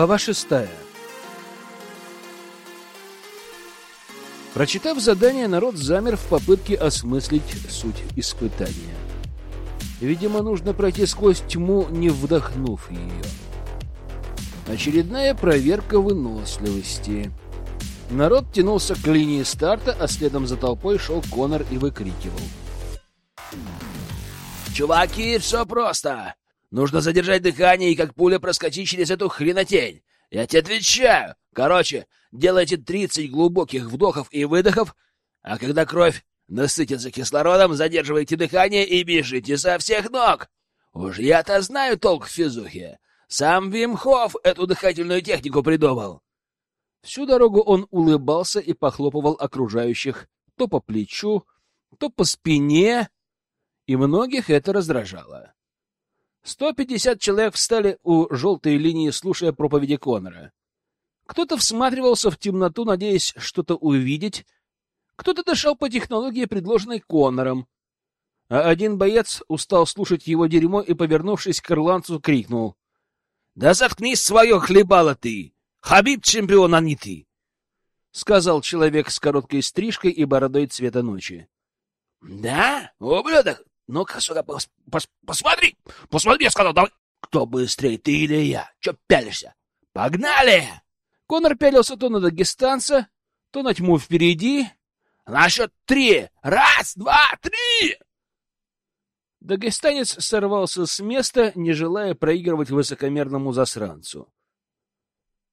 Глава шестая. Прочитав задание, народ замер в попытке осмыслить суть испытания. Видимо, нужно пройти сквозь тьму, не вдохнув ее. Очередная проверка выносливости. Народ тянулся к линии старта, а следом за толпой шел Конор и выкрикивал. «Чуваки, все просто! Нужно задержать дыхание и как пуля проскочить через эту хренотень! Я тебе отвечаю! Короче, делайте 30 глубоких вдохов и выдохов, а когда кровь насытится кислородом, задерживайте дыхание и бежите со всех ног! Уж я-то знаю толк в физухе! Сам Вим Хофф эту дыхательную технику придумал!» Всю дорогу он улыбался и похлопывал окружающих то по плечу, то по спине, и многих это раздражало. 150 человек встали у желтой линии, слушая проповеди Конора. Кто-то всматривался в темноту, надеясь что-то увидеть, кто-то дышал по технологии, предложенной Конором, а один боец устал слушать его дерьмо и, повернувшись к ирландцу, крикнул. — Да заткнись свое хлебало ты! Хабиб чемпион, а не ты! — сказал человек с короткой стрижкой и бородой цвета ночи. — Да? Ублюдок! Ну-ка сюда, пос пос посмотри! Посмотри, я сказал, давай! Кто быстрее, ты или я? Че пялишься? Погнали! Конор пялился то на дагестанца, то на тьму впереди. На счет три! Раз, два, три! Дагестанец сорвался с места, не желая проигрывать высокомерному засранцу.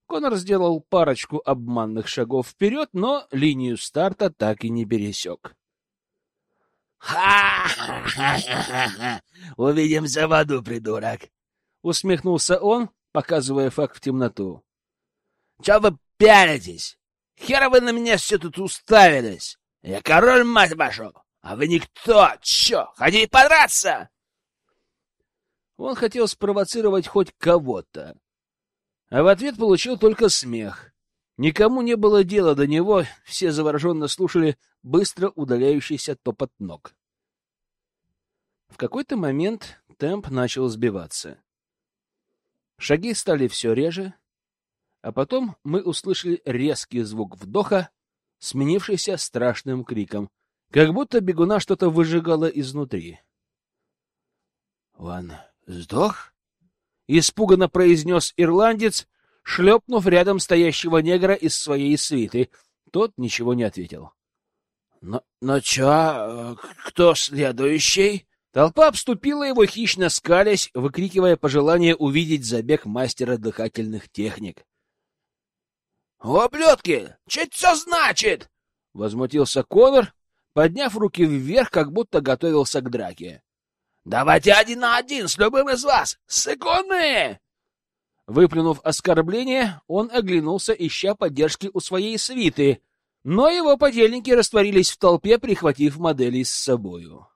Конор сделал парочку обманных шагов вперед, но линию старта так и не пересек. «Ха-ха-ха-ха! Увидимся в аду, придурок!» — усмехнулся он, показывая факт в темноту. «Чё вы пялитесь? Хера вы на меня все тут уставились! Я король, мать вашу! А вы никто! Чё, хотите подраться?» Он хотел спровоцировать хоть кого-то, а в ответ получил только смех. Никому не было дела до него, все завороженно слушали быстро удаляющийся топот ног. В какой-то момент темп начал сбиваться. Шаги стали все реже, а потом мы услышали резкий звук вдоха, сменившийся страшным криком, как будто бегуна что-то выжигало изнутри. «Ван сдох?» — испуганно произнес ирландец, шлепнув рядом стоящего негра из своей свиты. Тот ничего не ответил. Но, но чё, кто следующий? Толпа обступила его, хищно скалясь, выкрикивая пожелание увидеть забег мастера дыхательных техник. «Ублюдки! Что это все значит?» — возмутился Конор, подняв руки вверх, как будто готовился к драке. «Давайте один на один с любым из вас! Секунды!» Выплюнув оскорбление, он оглянулся, ища поддержки у своей свиты, но его подельники растворились в толпе, прихватив моделей с собою.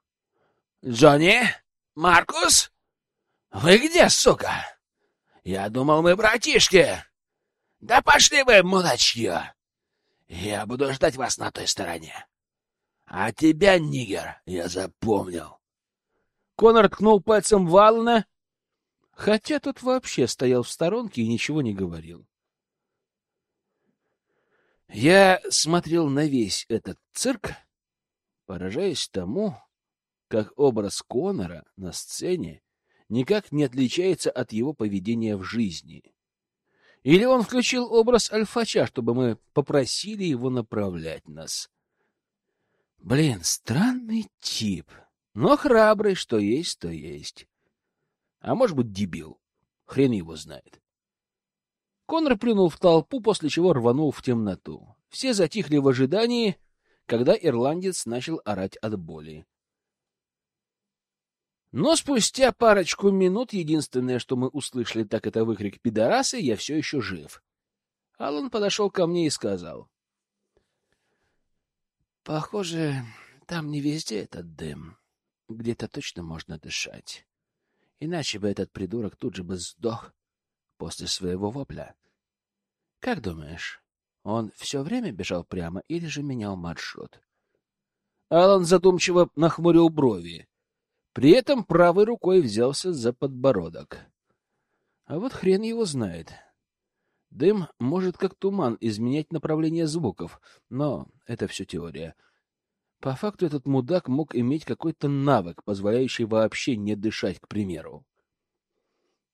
«Джонни? Маркус? Вы где, сука? Я думал, мы братишки. Да пошли вы, мудачье! Я буду ждать вас на той стороне. А тебя, нигер, я запомнил». Конор ткнул пальцем Валана, хотя тот вообще стоял в сторонке и ничего не говорил. Я смотрел на весь этот цирк, поражаясь тому, как образ Конора на сцене никак не отличается от его поведения в жизни. Или он включил образ Альфача, чтобы мы попросили его направлять нас. Блин, странный тип, но храбрый, что есть, то есть. А может быть, дебил. Хрен его знает. Конор плюнул в толпу, после чего рванул в темноту. Все затихли в ожидании, когда ирландец начал орать от боли. Но спустя парочку минут единственное, что мы услышали, так это выкрик «Пидорасы! Я все еще жив!» Алан подошел ко мне и сказал. «Похоже, там не везде этот дым. Где-то точно можно дышать. Иначе бы этот придурок тут же бы сдох после своего вопля. Как думаешь, он все время бежал прямо или же менял маршрут? Алан задумчиво нахмурил брови. При этом правой рукой взялся за подбородок. А вот хрен его знает. Дым может как туман изменять направление звуков, но это все теория. По факту этот мудак мог иметь какой-то навык, позволяющий вообще не дышать, к примеру.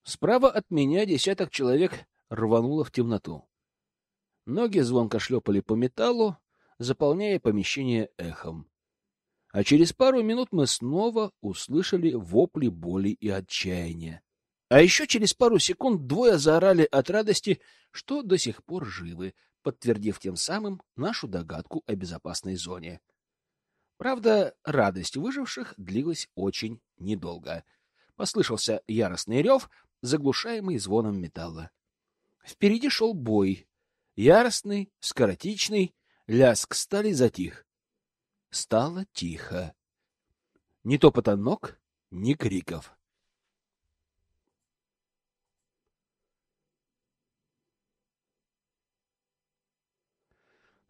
Справа от меня десяток человек рвануло в темноту. Ноги звонко шлепали по металлу, заполняя помещение эхом. А через пару минут мы снова услышали вопли боли и отчаяния. А еще через пару секунд двое заорали от радости, что до сих пор живы, подтвердив тем самым нашу догадку о безопасной зоне. Правда, радость выживших длилась очень недолго. Послышался яростный рев, заглушаемый звоном металла. Впереди шел бой. Яростный, скоротичный, лязг стали затих. Стало тихо. Ни топота ног, ни криков.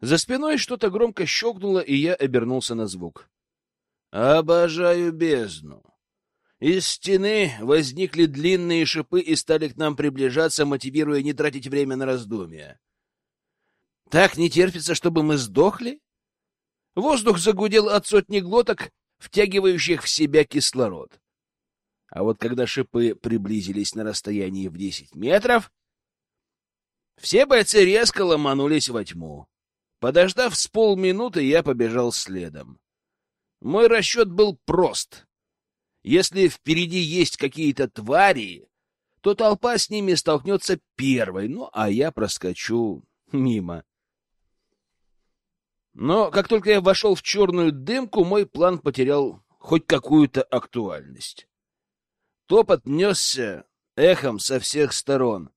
За спиной что-то громко щелкнуло, и я обернулся на звук. «Обожаю бездну!» Из стены возникли длинные шипы и стали к нам приближаться, мотивируя не тратить время на раздумья. «Так не терпится, чтобы мы сдохли?» Воздух загудел от сотни глоток, втягивающих в себя кислород. А вот когда шипы приблизились на расстоянии в десять метров, все бойцы резко ломанулись во тьму. Подождав с полминуты, я побежал следом. Мой расчет был прост. Если впереди есть какие-то твари, то толпа с ними столкнется первой, ну а я проскочу мимо. Но как только я вошел в черную дымку, мой план потерял хоть какую-то актуальность. Топот несся эхом со всех сторон,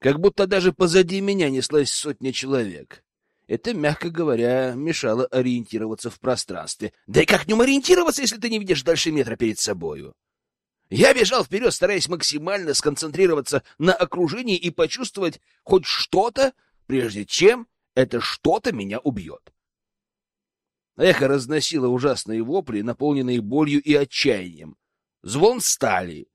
как будто даже позади меня неслась сотня человек. Это, мягко говоря, мешало ориентироваться в пространстве. Да и как в нем ориентироваться, если ты не видишь дальше метра перед собою? Я бежал вперед, стараясь максимально сконцентрироваться на окружении и почувствовать хоть что-то, прежде чем это что-то меня убьет. Эхо разносило ужасные вопли, наполненные болью и отчаянием. Звон стали.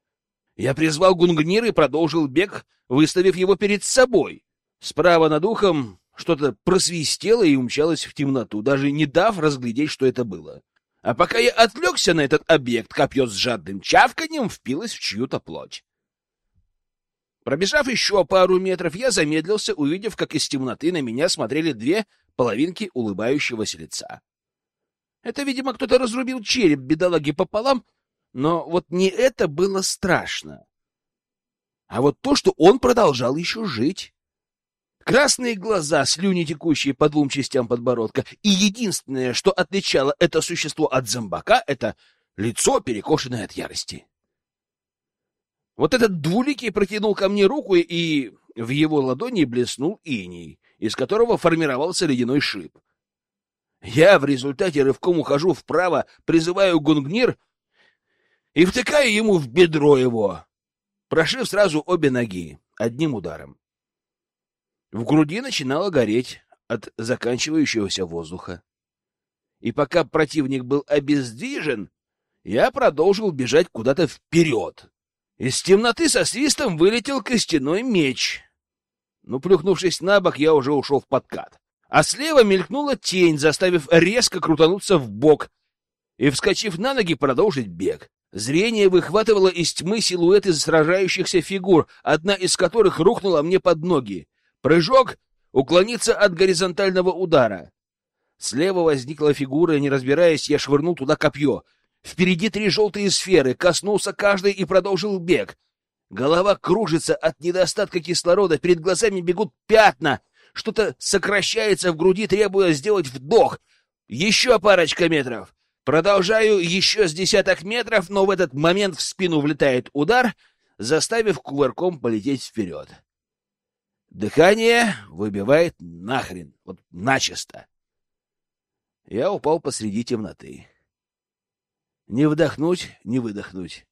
Я призвал гунгнир и продолжил бег, выставив его перед собой. Справа над ухом что-то просвистело и умчалось в темноту, даже не дав разглядеть, что это было. А пока я отвлекся на этот объект, копье с жадным чавканьем впилось в чью-то плоть. Пробежав еще пару метров, я замедлился, увидев, как из темноты на меня смотрели две половинки улыбающегося лица. Это, видимо, кто-то разрубил череп бедолаги пополам, но вот не это было страшно, а вот то, что он продолжал еще жить. Красные глаза, слюни, текущие по двум частям подбородка, и единственное, что отличало это существо от зомбака, это лицо, перекошенное от ярости. Вот этот двуликий протянул ко мне руку, и в его ладони блеснул иней, из которого формировался ледяной шип. Я в результате рывком ухожу вправо, призываю гунгнир и втыкаю ему в бедро его, прошив сразу обе ноги одним ударом. В груди начинало гореть от заканчивающегося воздуха. И пока противник был обездвижен, я продолжил бежать куда-то вперед. Из темноты со свистом вылетел костяной меч. Ну, плюхнувшись на бок, я уже ушел в подкат. А слева мелькнула тень, заставив резко крутануться в бок и, вскочив на ноги, продолжить бег. Зрение выхватывало из тьмы силуэты сражающихся фигур, одна из которых рухнула мне под ноги. Прыжок — уклониться от горизонтального удара. Слева возникла фигура, не разбираясь, я швырнул туда копье. Впереди три желтые сферы, коснулся каждой и продолжил бег. Голова кружится от недостатка кислорода, перед глазами бегут пятна, что-то сокращается в груди, требуя сделать вдох. Еще парочка метров. Продолжаю еще с десяток метров, но в этот момент в спину влетает удар, заставив кувырком полететь вперед. Дыхание выбивает нахрен, вот начисто. Я упал посреди темноты. Не вдохнуть, не выдохнуть.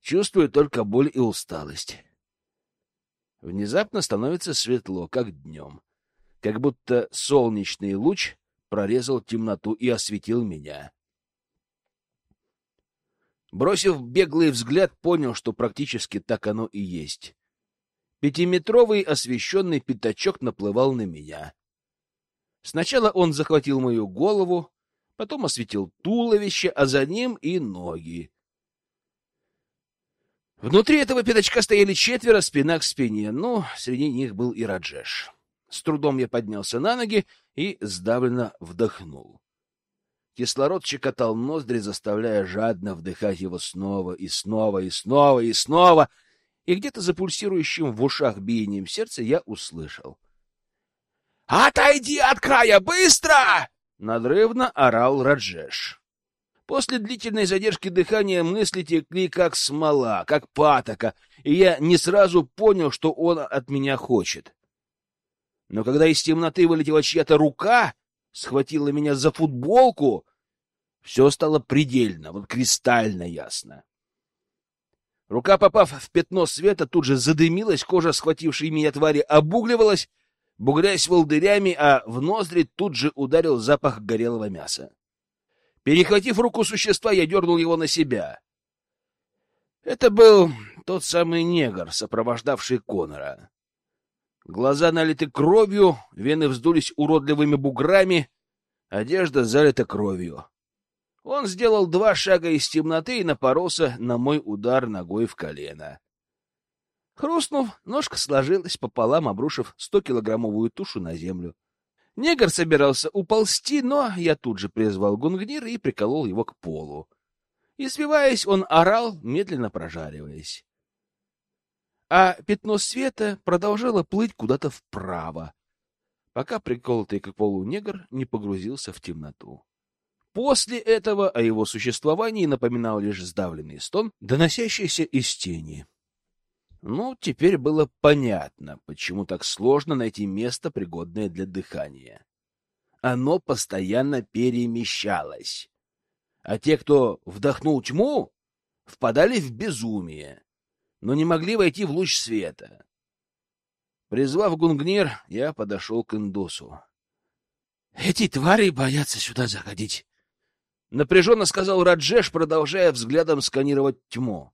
Чувствую только боль и усталость. Внезапно становится светло, как днем, как будто солнечный луч прорезал темноту и осветил меня. Бросив беглый взгляд, понял, что практически так оно и есть. Пятиметровый освещенный пятачок наплывал на меня. Сначала он захватил мою голову, потом осветил туловище, а за ним и ноги. Внутри этого пятачка стояли четверо, спина к спине, но среди них был и Раджеш. С трудом я поднялся на ноги и сдавленно вдохнул. Кислород щекотал ноздри, заставляя жадно вдыхать его снова и снова и снова и снова, и где-то за пульсирующим в ушах биением сердца я услышал. «Отойди от края! Быстро!» — надрывно орал Раджеш. После длительной задержки дыхания мысли текли как смола, как патока, и я не сразу понял, что он от меня хочет. Но когда из темноты вылетела чья-то рука, схватила меня за футболку, все стало предельно, вот кристально ясно. Рука, попав в пятно света, тут же задымилась, кожа, схватившей меня твари, обугливалась, бугрясь волдырями, а в ноздри тут же ударил запах горелого мяса. Перехватив руку существа, я дернул его на себя. Это был тот самый негр, сопровождавший Конора. Глаза налиты кровью, вены вздулись уродливыми буграми, одежда залита кровью. Он сделал два шага из темноты и напоролся на мой удар ногой в колено. Хрустнув, ножка сложилась пополам, обрушив стокилограммовую тушу на землю. Негр собирался уползти, но я тут же призвал гунгнир и приколол его к полу. И, свиваясь, он орал, медленно прожариваясь. А пятно света продолжало плыть куда-то вправо, пока приколотый к полу негр не погрузился в темноту. После этого о его существовании напоминал лишь сдавленный стон, доносящийся из тени. Ну, теперь было понятно, почему так сложно найти место, пригодное для дыхания. Оно постоянно перемещалось. А те, кто вдохнул тьму, впадали в безумие, но не могли войти в луч света. Призвав гунгнир, я подошел к индусу. — Эти твари боятся сюда заходить, — напряженно сказал Раджеш, продолжая взглядом сканировать тьму.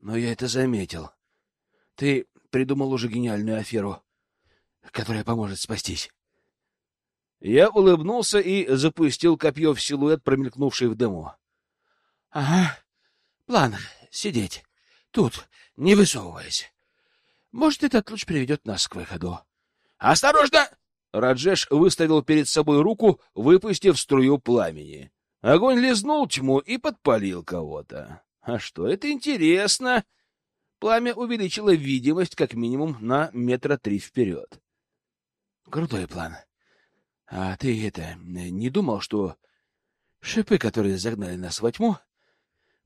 Но я это заметил. Ты придумал уже гениальную аферу, которая поможет спастись. Я улыбнулся и запустил копье в силуэт, промелькнувший в дыму. — Ага, план — сидеть тут, не высовываясь. Может, этот луч приведет нас к выходу. — Осторожно! Раджеш выставил перед собой руку, выпустив струю пламени. Огонь лизнул тьму и подпалил кого-то. А что это интересно? Пламя увеличило видимость как минимум на метра три вперед. Крутой план. А ты это, не думал, что шипы, которые загнали нас во тьму,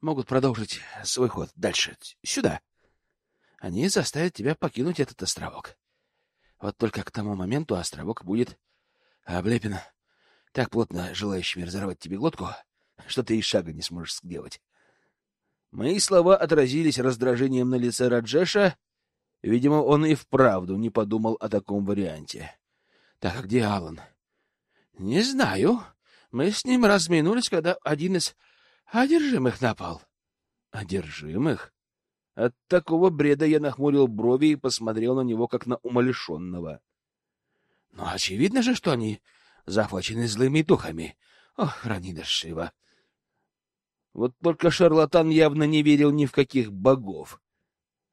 могут продолжить свой ход дальше, сюда? Они заставят тебя покинуть этот островок. Вот только к тому моменту островок будет облеплен так плотно желающими разорвать тебе глотку, что ты и шага не сможешь сделать. Мои слова отразились раздражением на лице Раджеша. Видимо, он и вправду не подумал о таком варианте. Так, а где Алан? Не знаю. Мы с ним разминулись, когда один из одержимых напал. Одержимых? От такого бреда я нахмурил брови и посмотрел на него, как на умалишенного. Ну, очевидно же, что они захвачены злыми духами. Ох, храни Шива. Вот только шарлатан явно не верил ни в каких богов.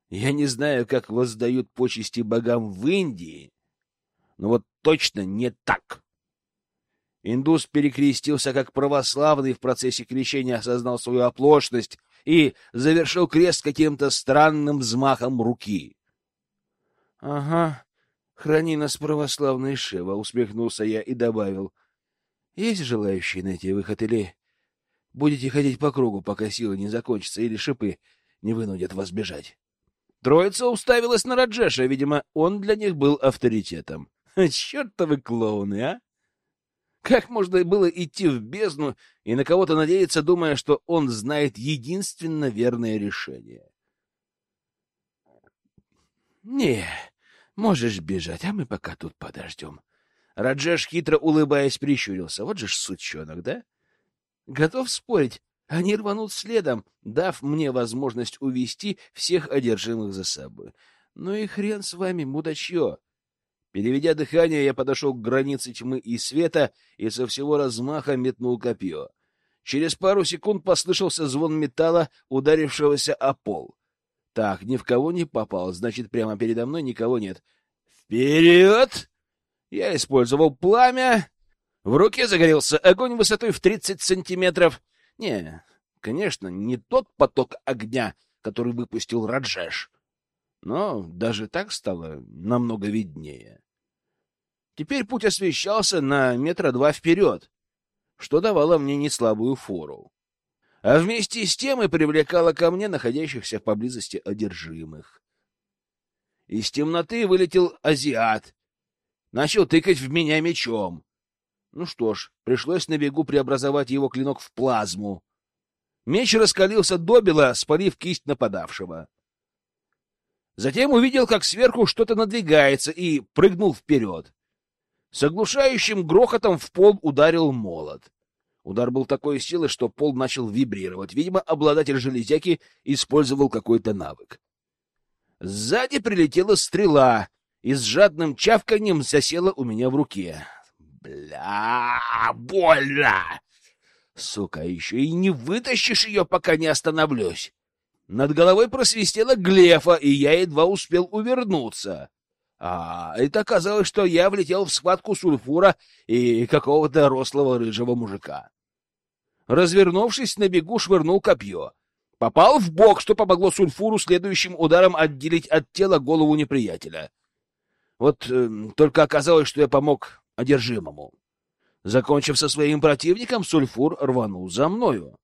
Я не знаю, как воздают почести богам в Индии, но вот точно не так. Индус перекрестился как православный в процессе крещения осознал свою оплошность и завершил крест каким-то странным взмахом руки. — Ага, храни нас, православный Шева, — усмехнулся я и добавил. — Есть желающие найти выход или Будете ходить по кругу, пока силы не закончатся или шипы не вынудят вас бежать. Троица уставилась на Раджеша, видимо, он для них был авторитетом. Чертовы клоуны, а! Как можно было идти в бездну и на кого-то надеяться, думая, что он знает единственно верное решение? Не, можешь бежать, а мы пока тут подождем. Раджеш, хитро улыбаясь, прищурился. Вот же ж сучонок, да? Готов спорить, они рванут следом, дав мне возможность увести всех одержимых за собой. Ну и хрен с вами, мудачье. Переведя дыхание, я подошел к границе тьмы и света и со всего размаха метнул копье. Через пару секунд послышался звон металла, ударившегося о пол. Так, ни в кого не попал, значит, прямо передо мной никого нет. Вперед! Я использовал пламя. В руке загорелся огонь высотой в 30 сантиметров. Не, конечно, не тот поток огня, который выпустил Раджеш. Но даже так стало намного виднее. Теперь путь освещался на метра два вперед, что давало мне неслабую фору. А вместе с тем и привлекало ко мне находящихся поблизости одержимых. Из темноты вылетел азиат. Начал тыкать в меня мечом. Ну что ж, пришлось на бегу преобразовать его клинок в плазму. Меч раскалился добело, спалив кисть нападавшего. Затем увидел, как сверху что-то надвигается, и прыгнул вперед. С оглушающим грохотом в пол ударил молот. Удар был такой силы, что пол начал вибрировать. Видимо, обладатель железяки использовал какой-то навык. Сзади прилетела стрела и с жадным чавканьем засела у меня в руке. Бля, больно! Сука, еще и не вытащишь ее, пока не остановлюсь. Над головой просвистела глефа, и я едва успел увернуться. А это оказалось, что я влетел в схватку сульфура и какого-то рослого рыжего мужика. Развернувшись на бегу, швырнул копье. Попал в бок, что помогло сульфуру следующим ударом отделить от тела голову неприятеля. Вот э, только оказалось, что я помог одержимому. Закончив со своим противником, сульфур рванул за мною.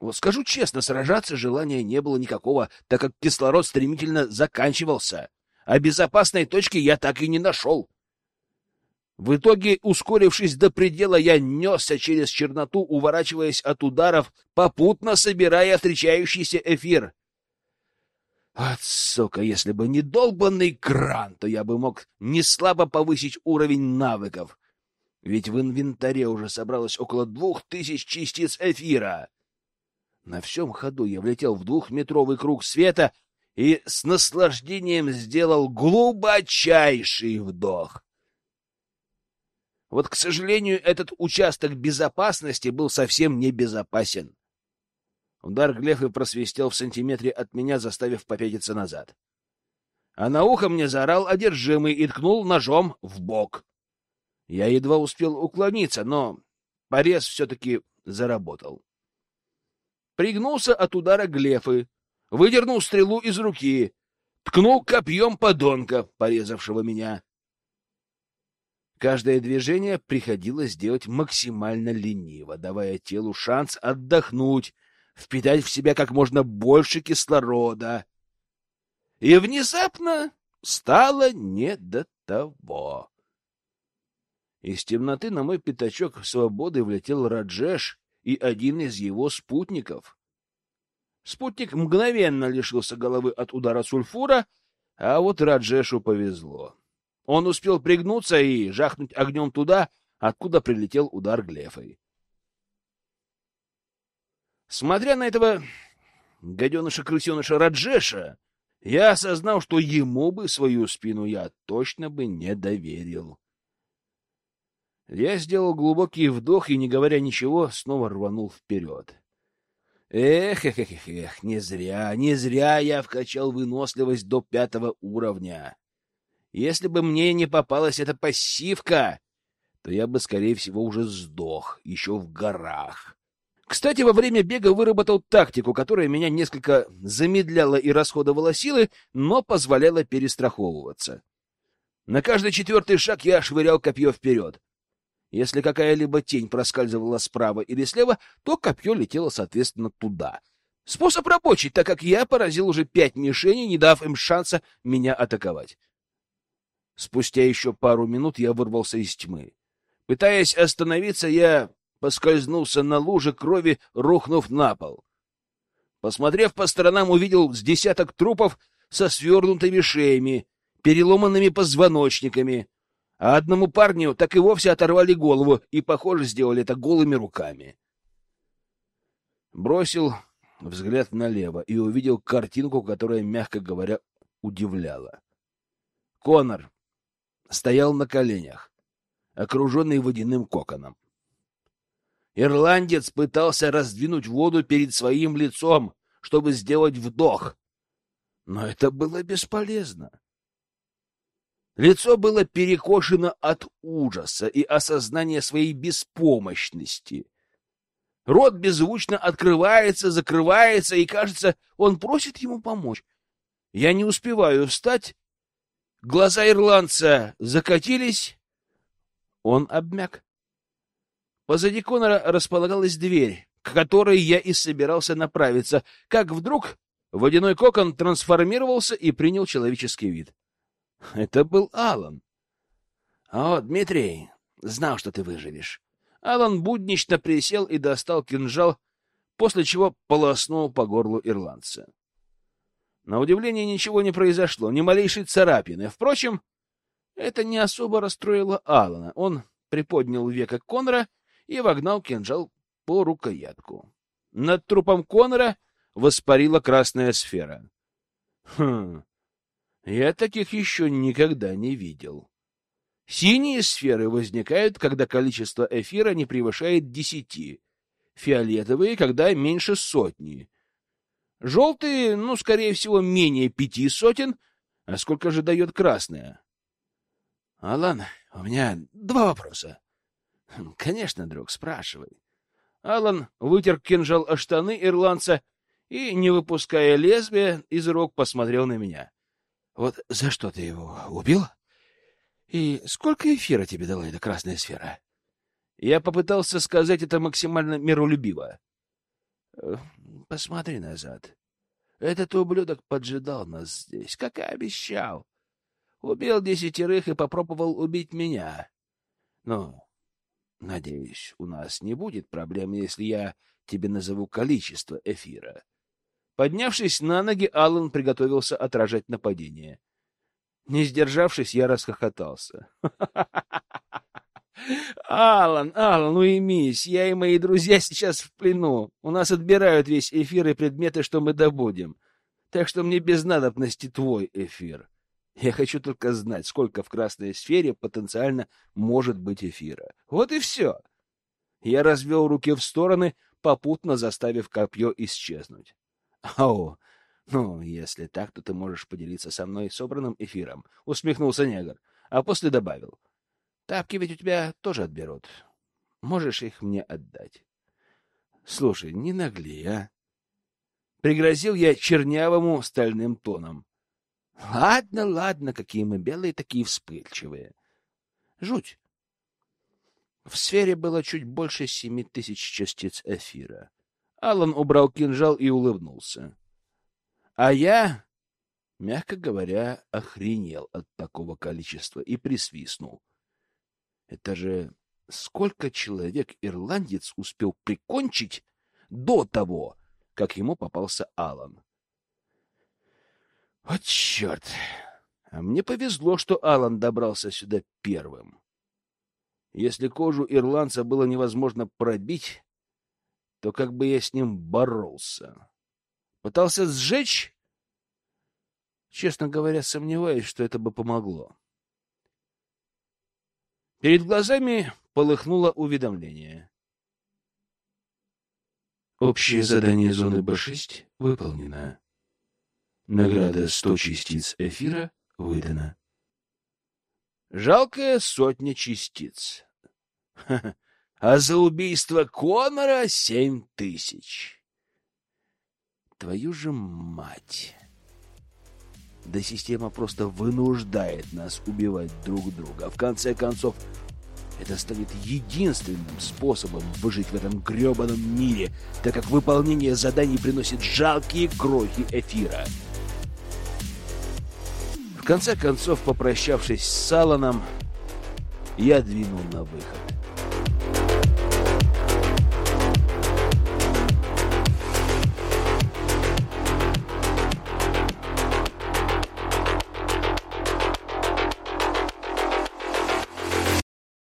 Вот скажу честно, сражаться желания не было никакого, так как кислород стремительно заканчивался а безопасной точки я так и не нашел. В итоге, ускорившись до предела, я несся через черноту, уворачиваясь от ударов, попутно собирая встречающийся эфир. От, сука, если бы не долбанный кран, то я бы мог неслабо повысить уровень навыков. Ведь в инвентаре уже собралось около двух тысяч частиц эфира. На всем ходу я влетел в двухметровый круг света — и с наслаждением сделал глубочайший вдох. Вот, к сожалению, этот участок безопасности был совсем небезопасен. Удар Глефы просвистел в сантиметре от меня, заставив попятиться назад. А на ухо мне заорал одержимый и ткнул ножом в бок. Я едва успел уклониться, но порез все-таки заработал. Пригнулся от удара Глефы, выдернул стрелу из руки, ткнул копьем подонка, порезавшего меня. Каждое движение приходилось делать максимально лениво, давая телу шанс отдохнуть, впитать в себя как можно больше кислорода. И внезапно стало не до того. Из темноты на мой пятачок свободы влетел Раджеш и один из его спутников. Спутник мгновенно лишился головы от удара сульфура, а вот Раджешу повезло. Он успел пригнуться и жахнуть огнем туда, откуда прилетел удар глефой. Смотря на этого гаденыша-крысеныша Раджеша, я осознал, что ему бы свою спину я точно бы не доверил. Я сделал глубокий вдох и, не говоря ничего, снова рванул вперед. Эх, эх, эх, эх, не зря, не зря я вкачал выносливость до пятого уровня. Если бы мне не попалась эта пассивка, то я бы, скорее всего, уже сдох, еще в горах. Кстати, во время бега выработал тактику, которая меня несколько замедляла и расходовала силы, но позволяла перестраховываться. На каждый четвертый шаг я швырял копье вперед. Если какая-либо тень проскальзывала справа или слева, то копье летело, соответственно, туда. Способ рабочий, так как я поразил уже пять мишеней, не дав им шанса меня атаковать. Спустя еще пару минут я вырвался из тьмы. Пытаясь остановиться, я поскользнулся на луже крови, рухнув на пол. Посмотрев по сторонам, увидел с десяток трупов со свернутыми шеями, переломанными позвоночниками, а одному парню так и вовсе оторвали голову и, похоже, сделали это голыми руками. Бросил взгляд налево и увидел картинку, которая, мягко говоря, удивляла. Конор стоял на коленях, окруженный водяным коконом. Ирландец пытался раздвинуть воду перед своим лицом, чтобы сделать вдох. Но это было бесполезно. Лицо было перекошено от ужаса и осознания своей беспомощности. Рот беззвучно открывается, закрывается, и, кажется, он просит ему помочь. Я не успеваю встать. Глаза ирландца закатились. Он обмяк. Позади Конора располагалась дверь, к которой я и собирался направиться, как вдруг водяной кокон трансформировался и принял человеческий вид. Это был Алан. О, Дмитрий, знал, что ты выживешь. Алан буднично присел и достал кинжал, после чего полоснул по горлу ирландца. На удивление ничего не произошло, ни малейшей царапины. Впрочем, это не особо расстроило Алана. Он приподнял века Конора и вогнал кинжал по рукоятку. Над трупом Конора воспарила красная сфера. Хм, я таких еще никогда не видел. Синие сферы возникают, когда количество эфира не превышает десяти, фиолетовые, когда меньше сотни. Желтые, ну, скорее всего, менее пяти сотен. А сколько же дает красная? Алан, у меня два вопроса. Конечно, друг, спрашивай. Алан вытер кинжал о штаны ирландца и, не выпуская лезвия из рук, посмотрел на меня. Вот за что ты его убил? И сколько эфира тебе дала эта красная сфера? Я попытался сказать это максимально миролюбиво. Посмотри назад. Этот ублюдок поджидал нас здесь, как и обещал. Убил десятерых и попробовал убить меня. Ну, надеюсь, у нас не будет проблем, если я тебе назову количество эфира. Поднявшись на ноги, Аллан приготовился отражать нападение. Не сдержавшись, я расхохотался. Алан, Алан, уймись, я и мои друзья сейчас в плену. У нас отбирают весь эфир и предметы, что мы добудем. Так что мне без надобности твой эфир. Я хочу только знать, сколько в красной сфере потенциально может быть эфира. Вот и все. Я развел руки в стороны, попутно заставив копье исчезнуть. Ау, ну, если так, то ты можешь поделиться со мной собранным эфиром, усмехнулся негр, а после добавил. Тапки ведь у тебя тоже отберут. Можешь их мне отдать. Слушай, не нагли, а? Пригрозил я чернявому стальным тоном. Ладно, ладно, какие мы белые, такие вспыльчивые. Жуть. В сфере было чуть больше семи тысяч частиц эфира. Алан убрал кинжал и улыбнулся. А я, мягко говоря, охренел от такого количества и присвистнул. Это же сколько человек ирландец успел прикончить до того, как ему попался Алан. Вот черт! А мне повезло, что Алан добрался сюда первым. Если кожу ирландца было невозможно пробить, то как бы я с ним боролся. Пытался сжечь? Честно говоря, сомневаюсь, что это бы помогло. Перед глазами полыхнуло уведомление. Общее задание зоны Б6 выполнено. Награда 100 частиц эфира выдана. Жалкая сотня частиц. а за убийство Конора семь тысяч. Твою же мать! Да система просто вынуждает нас убивать друг друга. В конце концов, это станет единственным способом выжить в этом гребаном мире, так как выполнение заданий приносит жалкие крохи эфира. В конце концов, попрощавшись с Саланом, я двинул на выход.